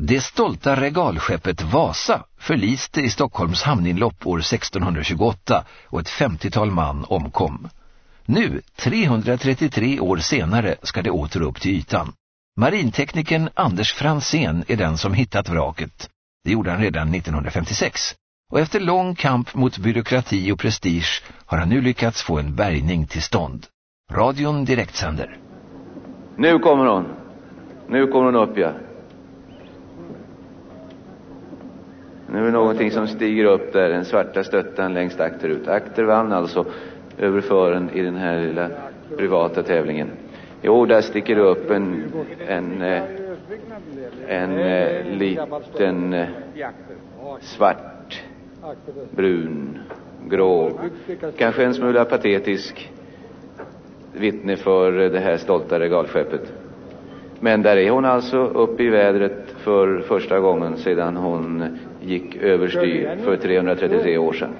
Det stolta regalskeppet Vasa förliste i Stockholms hamninlopp år 1628 och ett femtiotal man omkom. Nu, 333 år senare, ska det åter upp till ytan. Marinteknikern Anders Fransén är den som hittat vraket. Det gjorde han redan 1956. Och efter lång kamp mot byråkrati och prestige har han nu lyckats få en bärgning till stånd. Radion direktsänder. Nu kommer hon. Nu kommer hon upp, ja. Nu är det någonting som stiger upp där, den svarta stöttan längst akterut. Akter vann alltså över fören i den här lilla privata tävlingen. Jo, där sticker det upp en, en, eh, en, en liten eh, svart, brun, grå, kanske en smula patetisk vittne för det här stolta regalskeppet. Men där är hon alltså uppe i vädret för första gången sedan hon gick överstyr för 333 år sedan.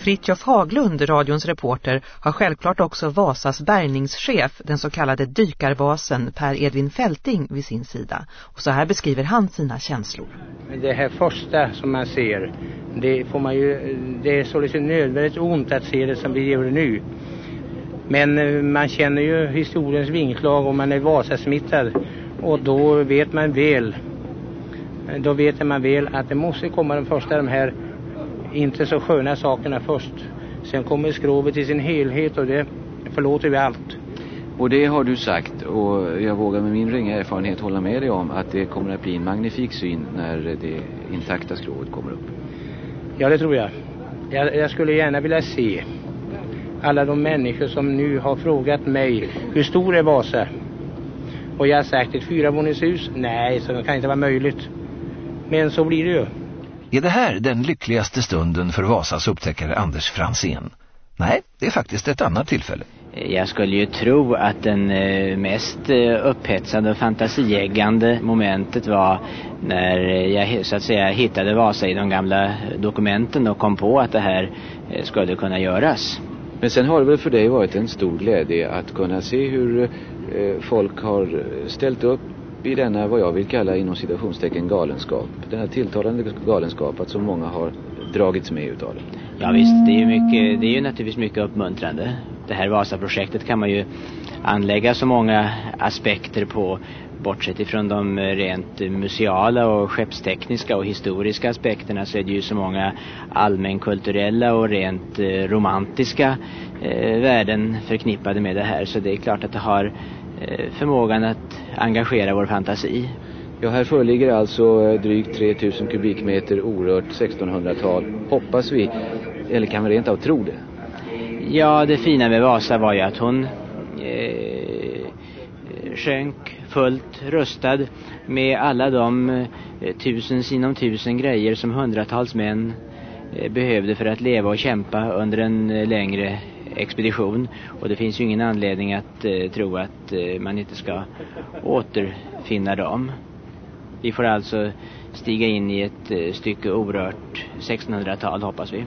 Fritjof Haglund, radions reporter, har självklart också Vasas bärgningschef, den så kallade dykarbasen Per Edvin Fälting vid sin sida. Och så här beskriver han sina känslor. Det här första som man ser, det får man ju, det är således nödvändigt ont att se det som vi gör nu. Men eh, man känner ju historiens vingslag om man är Vasasmittad och då vet man väl, då vet man väl att det måste komma de första de här inte så sköna sakerna först. Sen kommer skrovet i sin helhet och det förlåter vi allt. Och det har du sagt och jag vågar med min ringa erfarenhet hålla med dig om att det kommer att bli en magnifik syn när det intakta skrovet kommer upp. Ja, det tror jag. Jag, jag skulle gärna vilja se alla de människor som nu har frågat mig hur stor är Vasa? Och jag har sagt ett fyravåningshus? Nej, så det kan inte vara möjligt. Men så blir det ju. Är det här den lyckligaste stunden för Vasas upptäckare Anders Fransén? Nej, det är faktiskt ett annat tillfälle. Jag skulle ju tro att den eh, mest eh, upphetsande och fantasieggande momentet var när jag så att säga hittade Vasa i de gamla dokumenten och kom på att det här eh, skulle kunna göras. Men sen har det väl för dig varit en stor glädje att kunna se hur folk har ställt upp i denna vad jag vill kalla inom citationstecken galenskap. Denna tilltalande galenskap att så många har dragits med utav det. Ja visst, det är ju, mycket, det är ju naturligtvis mycket uppmuntrande. Det här Vasaprojektet kan man ju anlägga så många aspekter på bortsett ifrån de rent museala och skeppstekniska och historiska aspekterna så är det ju så många allmänkulturella och rent eh, romantiska eh, värden förknippade med det här så det är klart att det har Eh, förmågan att engagera vår fantasi. Ja, här föreligger alltså eh, drygt 3000 kubikmeter orört 1600-tal, hoppas vi, eller kan vi rent av tro det? Ja, det fina med Vasa var ju att hon eh, sjönk fullt rustad med alla de eh, tusen sinom tusen grejer som hundratals män eh, behövde för att leva och kämpa under en eh, längre expedition och det finns ju ingen anledning att eh, tro att eh, man inte ska återfinna dem. Vi får alltså stiga in i ett eh, stycke orört 1600-tal hoppas vi.